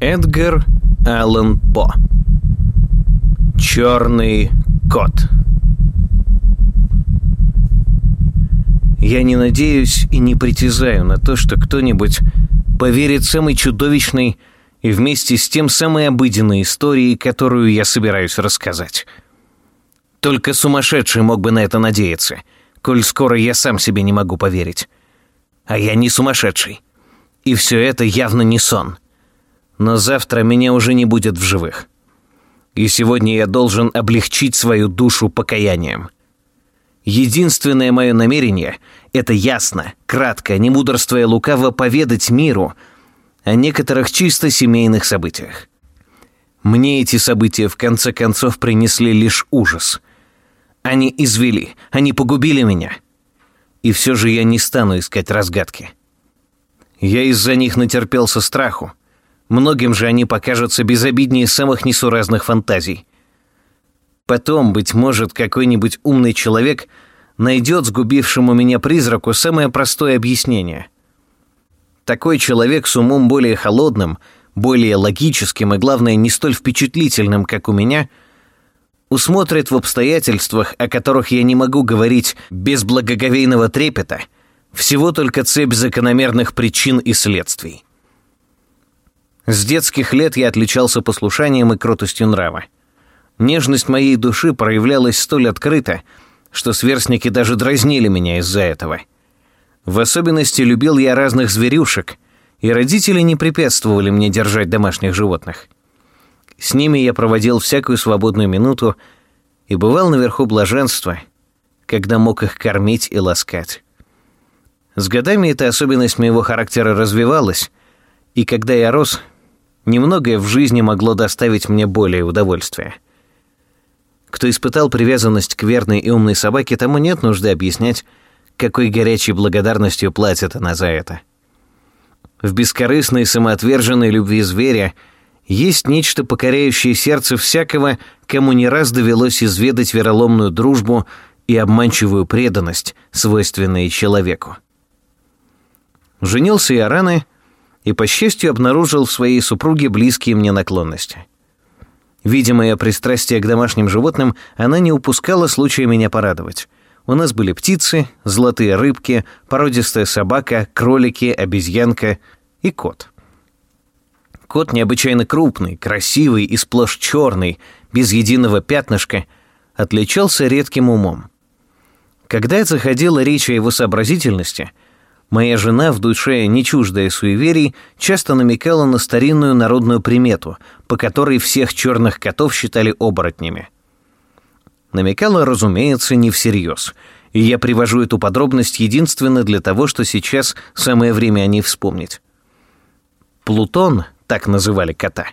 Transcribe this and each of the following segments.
Эдгар Аллан По. Черный кот. Я не надеюсь и не притязаю на то, что кто-нибудь поверит самой чудовищной и вместе с тем самой обыденной истории, которую я собираюсь рассказать. Только сумасшедший мог бы на это надеяться, коль скоро я сам себе не могу поверить. А я не сумасшедший. И все это явно не сон. Но завтра меня уже не будет в живых. И сегодня я должен облегчить свою душу покаянием. Единственное мое намерение — это ясно, кратко, не мудрствуя лукаво поведать миру о некоторых чисто семейных событиях. Мне эти события в конце концов принесли лишь ужас. Они извели, они погубили меня. И все же я не стану искать разгадки. Я из-за них натерпелся страху. Многим же они покажутся безобиднее самых несуразных фантазий. Потом, быть может, какой-нибудь умный человек найдет сгубившему меня призраку самое простое объяснение. Такой человек с умом более холодным, более логическим и, главное, не столь впечатлительным, как у меня, усмотрит в обстоятельствах, о которых я не могу говорить без благоговейного трепета, всего только цепь закономерных причин и следствий. С детских лет я отличался послушанием и кротостью нрава. Нежность моей души проявлялась столь открыто, что сверстники даже дразнили меня из-за этого. В особенности любил я разных зверюшек, и родители не препятствовали мне держать домашних животных. С ними я проводил всякую свободную минуту и бывал наверху блаженства, когда мог их кормить и ласкать. С годами эта особенность моего характера развивалась, и когда я рос, немногое в жизни могло доставить мне более удовольствия. Кто испытал привязанность к верной и умной собаке, тому нет нужды объяснять, какой горячей благодарностью платит она за это. В бескорыстной самоотверженной любви зверя есть нечто покоряющее сердце всякого, кому не раз довелось изведать вероломную дружбу и обманчивую преданность, свойственные человеку. Женился я рано — и, по счастью, обнаружил в своей супруге близкие мне наклонности. Видя мое пристрастие к домашним животным, она не упускала случая меня порадовать. У нас были птицы, золотые рыбки, породистая собака, кролики, обезьянка и кот. Кот необычайно крупный, красивый и сплошь черный, без единого пятнышка, отличался редким умом. Когда заходила речь о его сообразительности — Моя жена, в душе не чуждая суеверий, часто намекала на старинную народную примету, по которой всех черных котов считали оборотнями. Намекала, разумеется, не всерьез, и я привожу эту подробность единственно для того, что сейчас самое время о ней вспомнить. Плутон, так называли кота,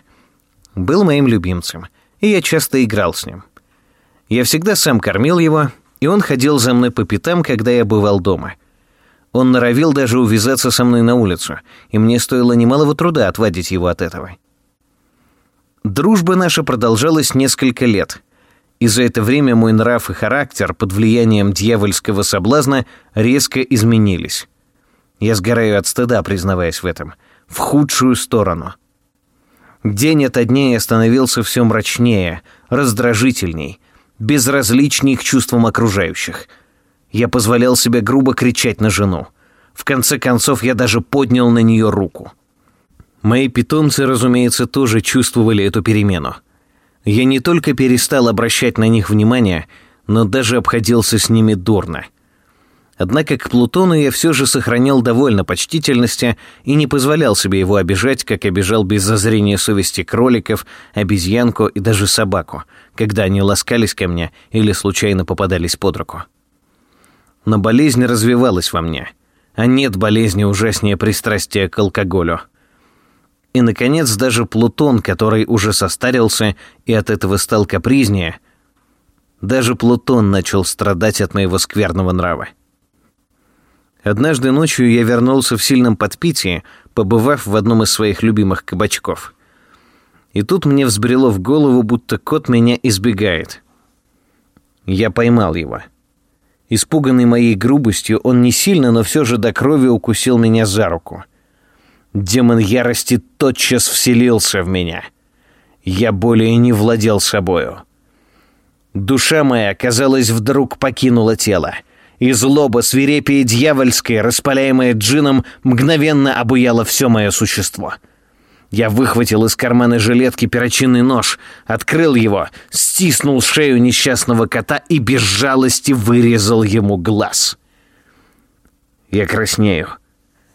был моим любимцем, и я часто играл с ним. Я всегда сам кормил его, и он ходил за мной по пятам, когда я бывал дома — он норовил даже увязаться со мной на улицу, и мне стоило немалого труда отвадить его от этого. Дружба наша продолжалась несколько лет, и за это время мой нрав и характер под влиянием дьявольского соблазна резко изменились. Я сгораю от стыда, признаваясь в этом, в худшую сторону. День ото дня я становился все мрачнее, раздражительней, безразличней к чувствам окружающих — я позволял себе грубо кричать на жену. В конце концов, я даже поднял на нее руку. Мои питомцы, разумеется, тоже чувствовали эту перемену. Я не только перестал обращать на них внимание, но даже обходился с ними дурно. Однако к Плутону я все же сохранял довольно почтительности и не позволял себе его обижать, как обижал без зазрения совести кроликов, обезьянку и даже собаку, когда они ласкались ко мне или случайно попадались под руку но болезнь развивалась во мне. А нет болезни ужаснее пристрастия к алкоголю. И, наконец, даже Плутон, который уже состарился и от этого стал капризнее, даже Плутон начал страдать от моего скверного нрава. Однажды ночью я вернулся в сильном подпитии, побывав в одном из своих любимых кабачков. И тут мне взбрело в голову, будто кот меня избегает. Я поймал его — Испуганный моей грубостью, он не сильно, но все же до крови укусил меня за руку. Демон ярости тотчас вселился в меня. Я более не владел собою. Душа моя, казалось, вдруг покинула тело, и злоба свирепия дьявольская, распаляемая джином, мгновенно обуяла все мое существо. Я выхватил из кармана жилетки перочинный нож, открыл его, стиснул шею несчастного кота и без жалости вырезал ему глаз. Я краснею.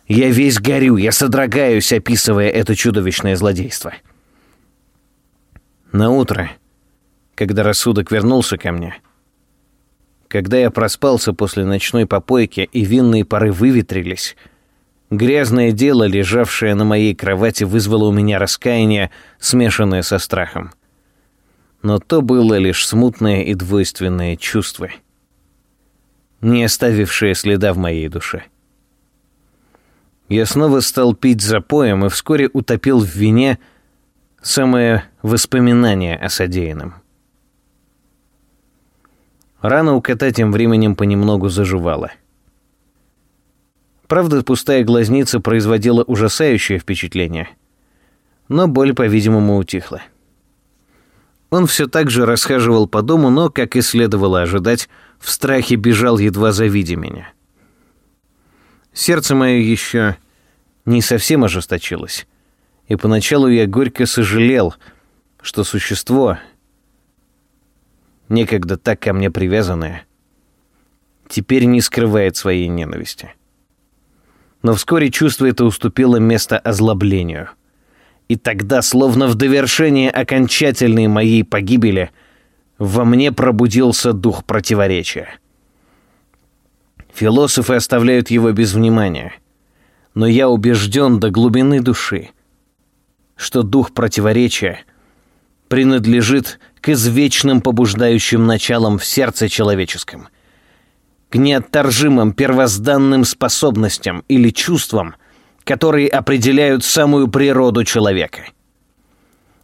Я весь горю, я содрогаюсь, описывая это чудовищное злодейство. На утро, когда рассудок вернулся ко мне, когда я проспался после ночной попойки и винные пары выветрились, грязное дело, лежавшее на моей кровати, вызвало у меня раскаяние, смешанное со страхом. Но то было лишь смутное и двойственное чувство, не оставившее следа в моей душе. Я снова стал пить запоем и вскоре утопил в вине самое воспоминание о содеянном. Рана у кота тем временем понемногу заживала. Правда, пустая глазница производила ужасающее впечатление, но боль, по-видимому, утихла. Он все так же расхаживал по дому, но, как и следовало ожидать, в страхе бежал, едва завидя меня. Сердце мое еще не совсем ожесточилось, и поначалу я горько сожалел, что существо, некогда так ко мне привязанное, теперь не скрывает своей ненависти. Но вскоре чувство это уступило место озлоблению. И тогда, словно в довершение окончательной моей погибели, во мне пробудился дух противоречия — Философы оставляют его без внимания. Но я убежден до глубины души, что дух противоречия принадлежит к извечным побуждающим началам в сердце человеческом, к неотторжимым первозданным способностям или чувствам, которые определяют самую природу человека.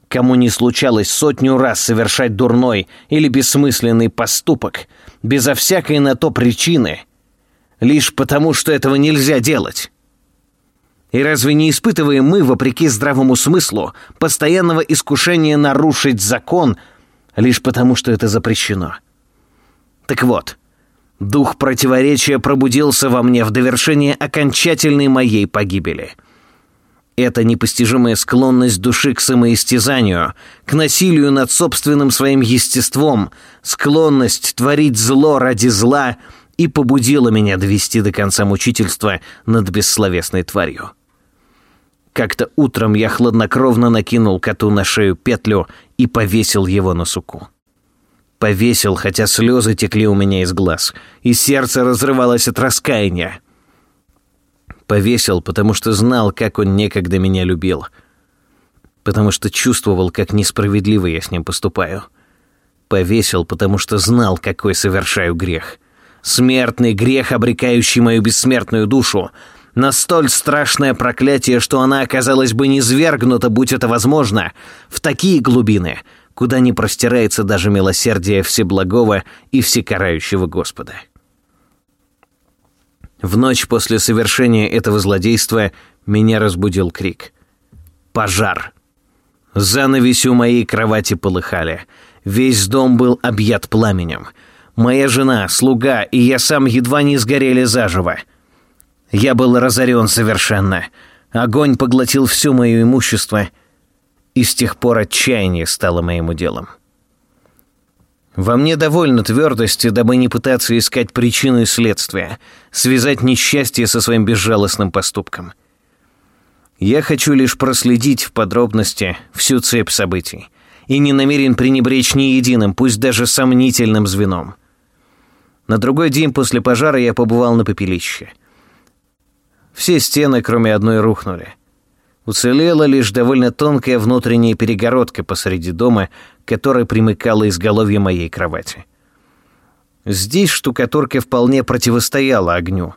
Кому не случалось сотню раз совершать дурной или бессмысленный поступок, безо всякой на то причины – лишь потому, что этого нельзя делать. И разве не испытываем мы, вопреки здравому смыслу, постоянного искушения нарушить закон, лишь потому, что это запрещено? Так вот, дух противоречия пробудился во мне в довершение окончательной моей погибели. Это непостижимая склонность души к самоистязанию, к насилию над собственным своим естеством, склонность творить зло ради зла — и побудило меня довести до конца мучительства над бессловесной тварью. Как-то утром я хладнокровно накинул коту на шею петлю и повесил его на суку. Повесил, хотя слезы текли у меня из глаз, и сердце разрывалось от раскаяния. Повесил, потому что знал, как он некогда меня любил. Потому что чувствовал, как несправедливо я с ним поступаю. Повесил, потому что знал, какой совершаю грех — смертный грех, обрекающий мою бессмертную душу, на столь страшное проклятие, что она оказалась бы низвергнута, будь это возможно, в такие глубины, куда не простирается даже милосердие Всеблагого и Всекарающего Господа. В ночь после совершения этого злодейства меня разбудил крик. «Пожар!» Занавеси у моей кровати полыхали. Весь дом был объят пламенем — Моя жена, слуга и я сам едва не сгорели заживо. Я был разорен совершенно. Огонь поглотил все мое имущество, и с тех пор отчаяние стало моим уделом. Во мне довольно твердости, дабы не пытаться искать причину и следствие, связать несчастье со своим безжалостным поступком. Я хочу лишь проследить в подробности всю цепь событий и не намерен пренебречь ни единым, пусть даже сомнительным звеном. На другой день после пожара я побывал на пепелище. Все стены, кроме одной, рухнули. Уцелела лишь довольно тонкая внутренняя перегородка посреди дома, которая примыкала изголовье моей кровати. Здесь штукатурка вполне противостояла огню.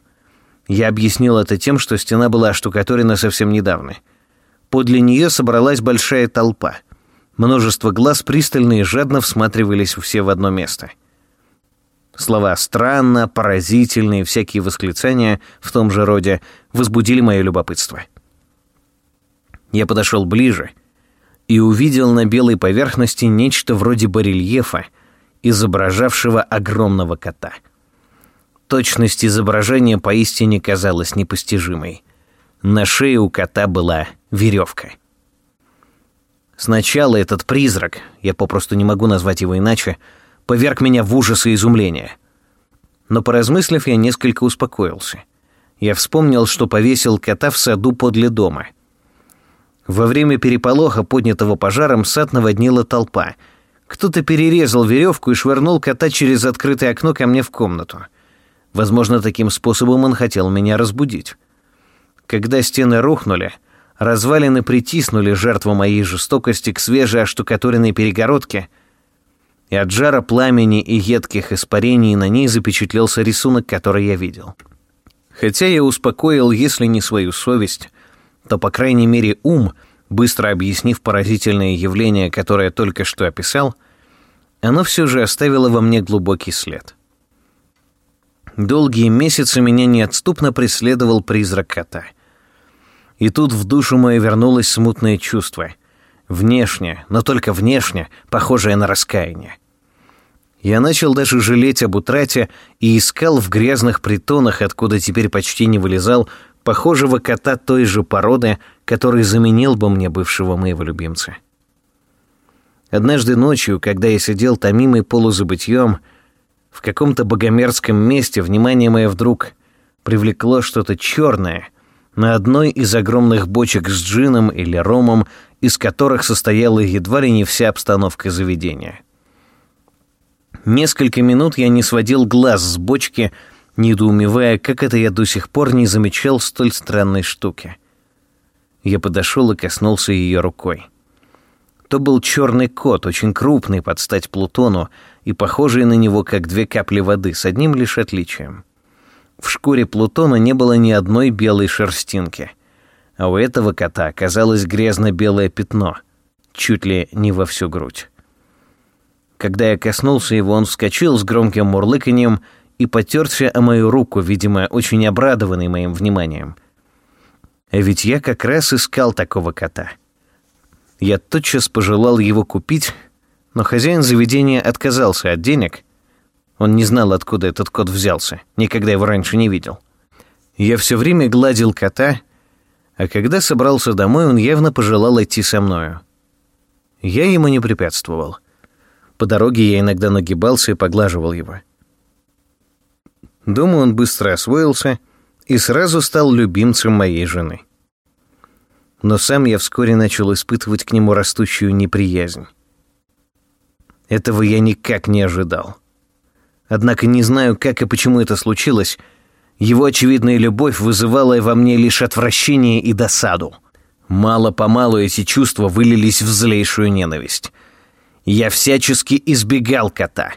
Я объяснил это тем, что стена была оштукатурена совсем недавно. Подле нее собралась большая толпа. Множество глаз пристально и жадно всматривались все в одно место — Слова «странно», «поразительно» и всякие восклицания в том же роде возбудили мое любопытство. Я подошел ближе и увидел на белой поверхности нечто вроде барельефа, изображавшего огромного кота. Точность изображения поистине казалась непостижимой. На шее у кота была веревка. Сначала этот призрак, я попросту не могу назвать его иначе, поверг меня в ужас и изумление. Но поразмыслив, я несколько успокоился. Я вспомнил, что повесил кота в саду подле дома. Во время переполоха, поднятого пожаром, сад наводнила толпа. Кто-то перерезал веревку и швырнул кота через открытое окно ко мне в комнату. Возможно, таким способом он хотел меня разбудить. Когда стены рухнули, развалины притиснули жертву моей жестокости к свежей оштукатуренной перегородке, и от жара пламени и едких испарений на ней запечатлелся рисунок, который я видел. Хотя я успокоил, если не свою совесть, то, по крайней мере, ум, быстро объяснив поразительное явление, которое только что описал, оно все же оставило во мне глубокий след. Долгие месяцы меня неотступно преследовал призрак кота. И тут в душу мою вернулось смутное чувство. Внешне, но только внешне, похожее на раскаяние. Я начал даже жалеть об утрате и искал в грязных притонах, откуда теперь почти не вылезал, похожего кота той же породы, который заменил бы мне бывшего моего любимца. Однажды ночью, когда я сидел томимый полузабытьем, в каком-то богомерзком месте внимание мое вдруг привлекло что-то черное на одной из огромных бочек с джином или ромом, из которых состояла едва ли не вся обстановка заведения. Несколько минут я не сводил глаз с бочки, недоумевая, как это я до сих пор не замечал столь странной штуки. Я подошел и коснулся ее рукой. То был черный кот, очень крупный под стать Плутону и похожий на него как две капли воды, с одним лишь отличием. В шкуре Плутона не было ни одной белой шерстинки, а у этого кота оказалось грязно-белое пятно, чуть ли не во всю грудь. Когда я коснулся его, он вскочил с громким мурлыканьем и потерся о мою руку, видимо, очень обрадованный моим вниманием. Ведь я как раз искал такого кота. Я тотчас пожелал его купить, но хозяин заведения отказался от денег. Он не знал, откуда этот кот взялся, никогда его раньше не видел. Я все время гладил кота, а когда собрался домой, он явно пожелал идти со мною. Я ему не препятствовал — по дороге я иногда нагибался и поглаживал его. Думаю, он быстро освоился и сразу стал любимцем моей жены. Но сам я вскоре начал испытывать к нему растущую неприязнь. Этого я никак не ожидал. Однако не знаю, как и почему это случилось, его очевидная любовь вызывала во мне лишь отвращение и досаду. Мало-помалу эти чувства вылились в злейшую ненависть — я всячески избегал кота.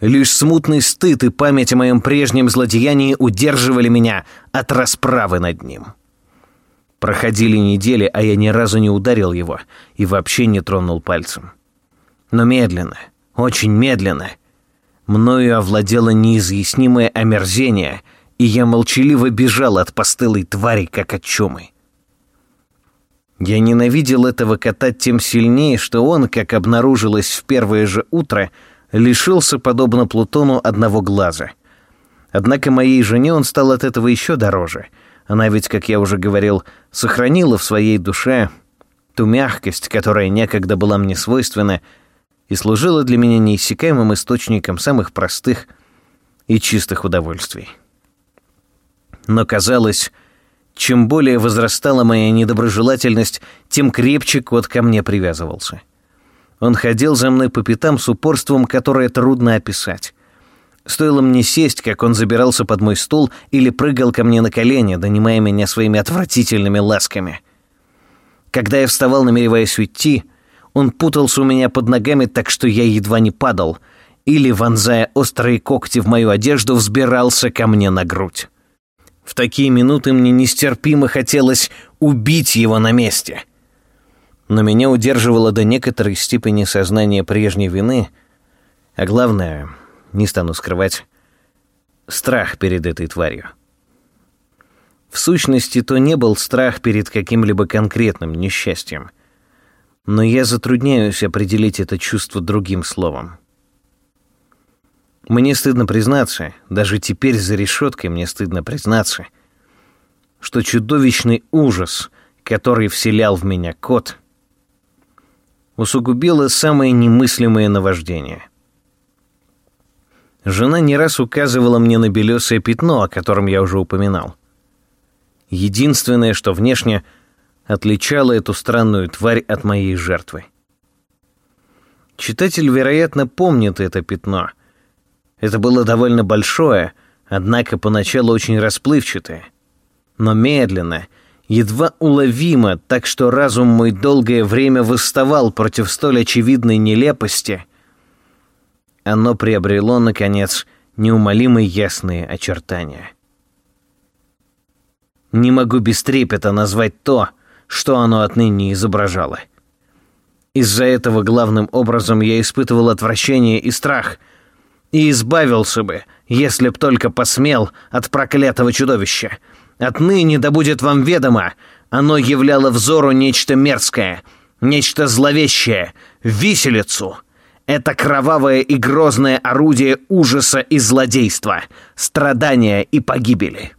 Лишь смутный стыд и память о моем прежнем злодеянии удерживали меня от расправы над ним. Проходили недели, а я ни разу не ударил его и вообще не тронул пальцем. Но медленно, очень медленно, мною овладело неизъяснимое омерзение, и я молчаливо бежал от постылой твари, как от чумы. Я ненавидел этого кота тем сильнее, что он, как обнаружилось в первое же утро, лишился, подобно Плутону, одного глаза. Однако моей жене он стал от этого еще дороже. Она ведь, как я уже говорил, сохранила в своей душе ту мягкость, которая некогда была мне свойственна, и служила для меня неиссякаемым источником самых простых и чистых удовольствий. Но казалось, чем более возрастала моя недоброжелательность, тем крепче кот ко мне привязывался. Он ходил за мной по пятам с упорством, которое трудно описать. Стоило мне сесть, как он забирался под мой стул или прыгал ко мне на колени, донимая меня своими отвратительными ласками. Когда я вставал, намереваясь уйти, он путался у меня под ногами так, что я едва не падал, или, вонзая острые когти в мою одежду, взбирался ко мне на грудь. В такие минуты мне нестерпимо хотелось убить его на месте. Но меня удерживало до некоторой степени сознание прежней вины, а главное, не стану скрывать, страх перед этой тварью. В сущности, то не был страх перед каким-либо конкретным несчастьем. Но я затрудняюсь определить это чувство другим словом. Мне стыдно признаться, даже теперь за решеткой мне стыдно признаться, что чудовищный ужас, который вселял в меня кот, усугубило самое немыслимое наваждение. Жена не раз указывала мне на белесое пятно, о котором я уже упоминал. Единственное, что внешне отличало эту странную тварь от моей жертвы. Читатель, вероятно, помнит это пятно — это было довольно большое, однако поначалу очень расплывчатое. Но медленно, едва уловимо, так что разум мой долгое время восставал против столь очевидной нелепости, оно приобрело, наконец, неумолимо ясные очертания. Не могу без трепета назвать то, что оно отныне изображало. Из-за этого главным образом я испытывал отвращение и страх — и избавился бы, если б только посмел от проклятого чудовища. Отныне да будет вам ведомо, оно являло взору нечто мерзкое, нечто зловещее, виселицу. Это кровавое и грозное орудие ужаса и злодейства, страдания и погибели.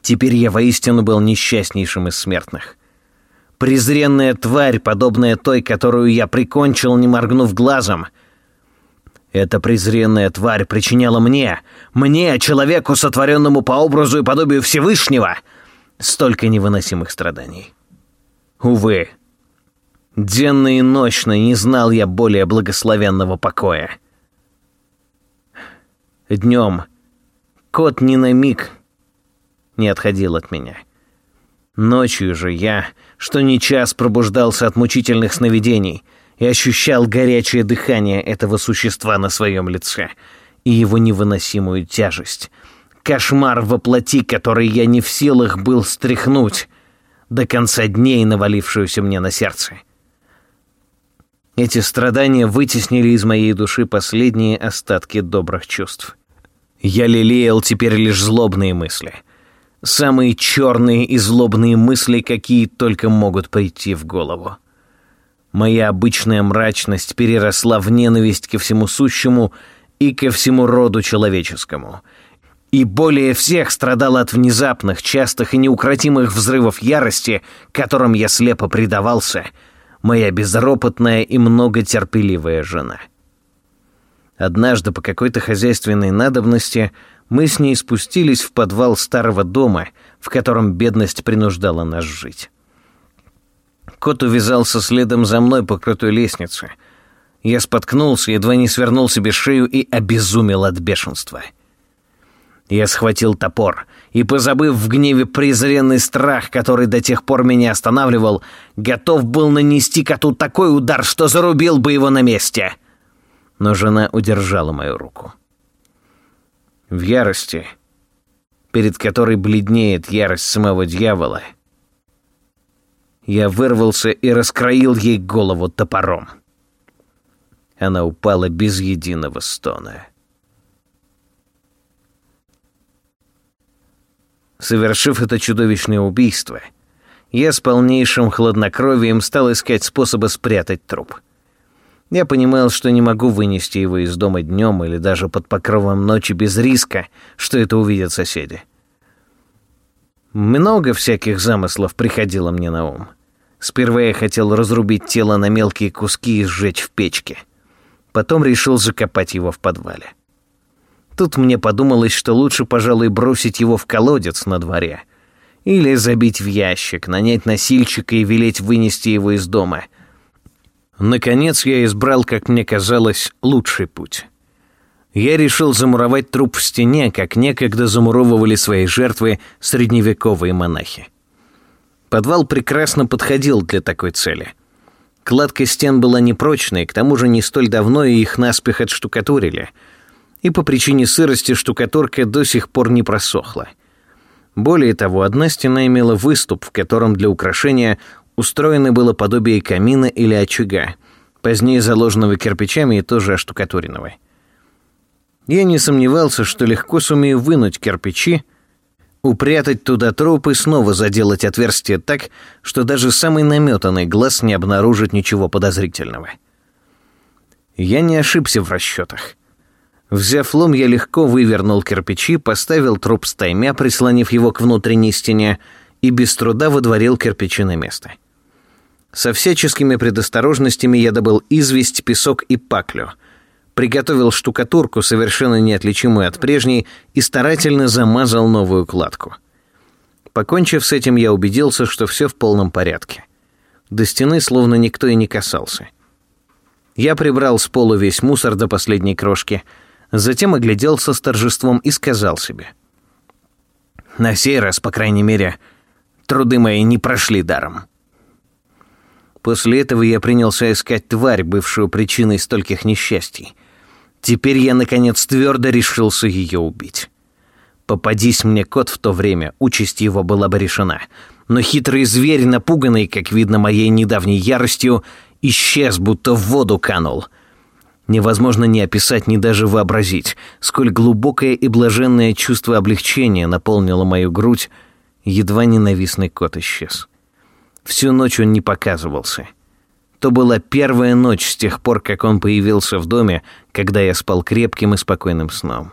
Теперь я воистину был несчастнейшим из смертных. Презренная тварь, подобная той, которую я прикончил, не моргнув глазом — эта презренная тварь причиняла мне, мне, человеку, сотворенному по образу и подобию Всевышнего, столько невыносимых страданий. Увы, денно и ночно не знал я более благословенного покоя. Днем кот ни на миг не отходил от меня. Ночью же я, что не час пробуждался от мучительных сновидений — и ощущал горячее дыхание этого существа на своем лице и его невыносимую тяжесть. Кошмар воплоти, который я не в силах был стряхнуть до конца дней, навалившуюся мне на сердце. Эти страдания вытеснили из моей души последние остатки добрых чувств. Я лелеял теперь лишь злобные мысли. Самые черные и злобные мысли, какие только могут прийти в голову. Моя обычная мрачность переросла в ненависть ко всему сущему и ко всему роду человеческому. И более всех страдал от внезапных, частых и неукротимых взрывов ярости, которым я слепо предавался, моя безропотная и многотерпеливая жена. Однажды по какой-то хозяйственной надобности мы с ней спустились в подвал старого дома, в котором бедность принуждала нас жить. Кот увязался следом за мной по крутой лестнице. Я споткнулся, едва не свернул себе шею и обезумел от бешенства. Я схватил топор и, позабыв в гневе презренный страх, который до тех пор меня останавливал, готов был нанести коту такой удар, что зарубил бы его на месте. Но жена удержала мою руку. В ярости, перед которой бледнеет ярость самого дьявола, — я вырвался и раскроил ей голову топором. Она упала без единого стона. Совершив это чудовищное убийство, я с полнейшим хладнокровием стал искать способа спрятать труп. Я понимал, что не могу вынести его из дома днем или даже под покровом ночи без риска, что это увидят соседи. Много всяких замыслов приходило мне на ум. Сперва я хотел разрубить тело на мелкие куски и сжечь в печке. Потом решил закопать его в подвале. Тут мне подумалось, что лучше, пожалуй, бросить его в колодец на дворе. Или забить в ящик, нанять носильщика и велеть вынести его из дома. Наконец я избрал, как мне казалось, лучший путь. Я решил замуровать труп в стене, как некогда замуровывали свои жертвы средневековые монахи. Подвал прекрасно подходил для такой цели. Кладка стен была непрочной, к тому же не столь давно их наспех отштукатурили. И по причине сырости штукатурка до сих пор не просохла. Более того, одна стена имела выступ, в котором для украшения устроено было подобие камина или очага, позднее заложенного кирпичами и тоже оштукатуренного. Я не сомневался, что легко сумею вынуть кирпичи, упрятать туда труп и снова заделать отверстие так, что даже самый наметанный глаз не обнаружит ничего подозрительного. Я не ошибся в расчетах. Взяв лом, я легко вывернул кирпичи, поставил труп стаймя, прислонив его к внутренней стене, и без труда выдворил кирпичи на место. Со всяческими предосторожностями я добыл известь, песок и паклю — приготовил штукатурку, совершенно неотличимую от прежней, и старательно замазал новую кладку. Покончив с этим, я убедился, что все в полном порядке. До стены словно никто и не касался. Я прибрал с пола весь мусор до последней крошки, затем огляделся с торжеством и сказал себе. «На сей раз, по крайней мере, труды мои не прошли даром». После этого я принялся искать тварь, бывшую причиной стольких несчастий. Теперь я, наконец, твердо решился ее убить. Попадись мне кот в то время, участь его была бы решена. Но хитрый зверь, напуганный, как видно, моей недавней яростью, исчез, будто в воду канул. Невозможно ни описать, ни даже вообразить, сколь глубокое и блаженное чувство облегчения наполнило мою грудь, едва ненавистный кот исчез. Всю ночь он не показывался — то была первая ночь с тех пор, как он появился в доме, когда я спал крепким и спокойным сном.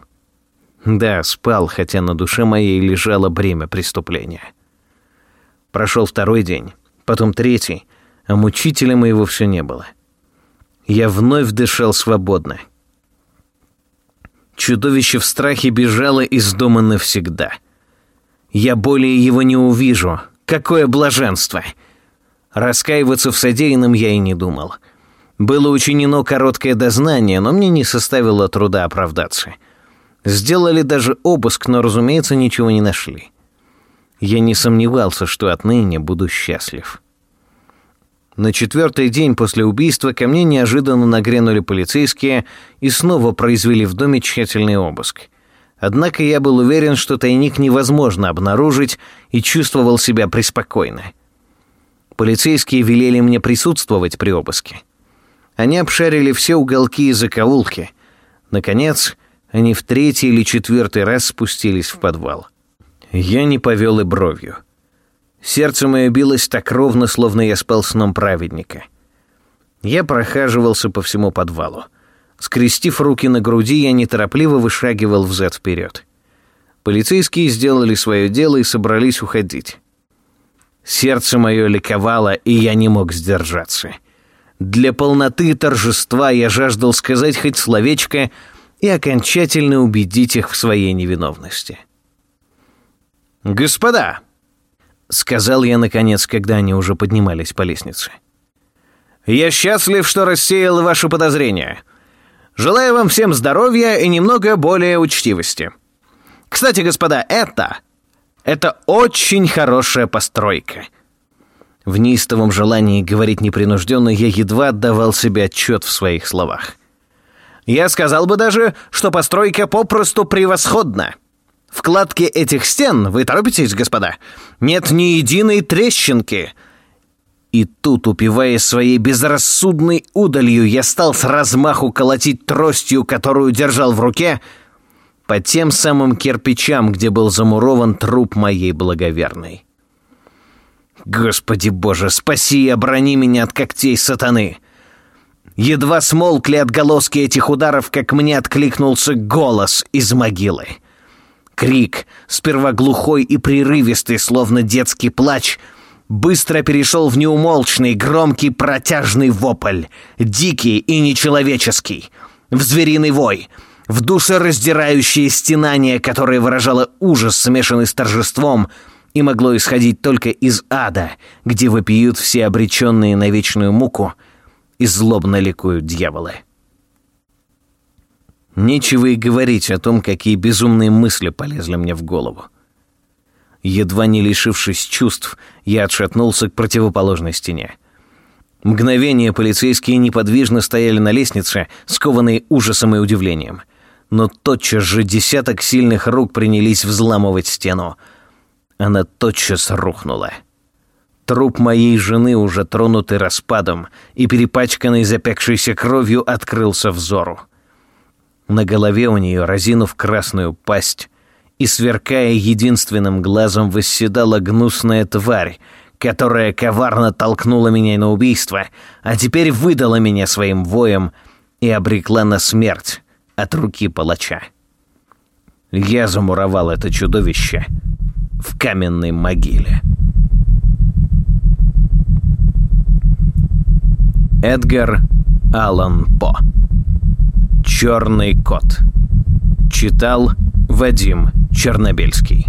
Да, спал, хотя на душе моей лежало бремя преступления. Прошел второй день, потом третий, а мучителя моего все не было. Я вновь дышал свободно. Чудовище в страхе бежало из дома навсегда. Я более его не увижу. Какое блаженство! — Раскаиваться в содеянном я и не думал. Было учинено короткое дознание, но мне не составило труда оправдаться. Сделали даже обыск, но, разумеется, ничего не нашли. Я не сомневался, что отныне буду счастлив. На четвертый день после убийства ко мне неожиданно нагрянули полицейские и снова произвели в доме тщательный обыск. Однако я был уверен, что тайник невозможно обнаружить и чувствовал себя преспокойно. Полицейские велели мне присутствовать при обыске. Они обшарили все уголки и закоулки. Наконец, они в третий или четвертый раз спустились в подвал. Я не повел и бровью. Сердце мое билось так ровно, словно я спал сном праведника. Я прохаживался по всему подвалу. Скрестив руки на груди, я неторопливо вышагивал взад-вперед. Полицейские сделали свое дело и собрались уходить. Сердце мое ликовало, и я не мог сдержаться. Для полноты торжества я жаждал сказать хоть словечко и окончательно убедить их в своей невиновности. «Господа!» — сказал я, наконец, когда они уже поднимались по лестнице. «Я счастлив, что рассеял ваши подозрения. Желаю вам всем здоровья и немного более учтивости. Кстати, господа, это это очень хорошая постройка. В неистовом желании говорить непринужденно я едва отдавал себе отчет в своих словах. Я сказал бы даже, что постройка попросту превосходна. В кладке этих стен, вы торопитесь, господа, нет ни единой трещинки. И тут, упиваясь своей безрассудной удалью, я стал с размаху колотить тростью, которую держал в руке, по тем самым кирпичам, где был замурован труп моей благоверной. Господи Боже, спаси и оброни меня от когтей сатаны! Едва смолкли отголоски этих ударов, как мне откликнулся голос из могилы. Крик, сперва глухой и прерывистый, словно детский плач, быстро перешел в неумолчный, громкий, протяжный вопль, дикий и нечеловеческий, в звериный вой — в душераздирающее стенание, которое выражало ужас, смешанный с торжеством, и могло исходить только из ада, где вопиют все обреченные на вечную муку и злобно ликуют дьяволы. Нечего и говорить о том, какие безумные мысли полезли мне в голову. Едва не лишившись чувств, я отшатнулся к противоположной стене. Мгновение полицейские неподвижно стояли на лестнице, скованные ужасом и удивлением но тотчас же десяток сильных рук принялись взламывать стену. Она тотчас рухнула. Труп моей жены, уже тронутый распадом и перепачканный запекшейся кровью, открылся взору. На голове у нее, разинув красную пасть, и, сверкая единственным глазом, восседала гнусная тварь, которая коварно толкнула меня на убийство, а теперь выдала меня своим воем и обрекла на смерть от руки палача. Я замуровал это чудовище в каменной могиле. Эдгар Аллан По «Черный кот» Читал Вадим Чернобельский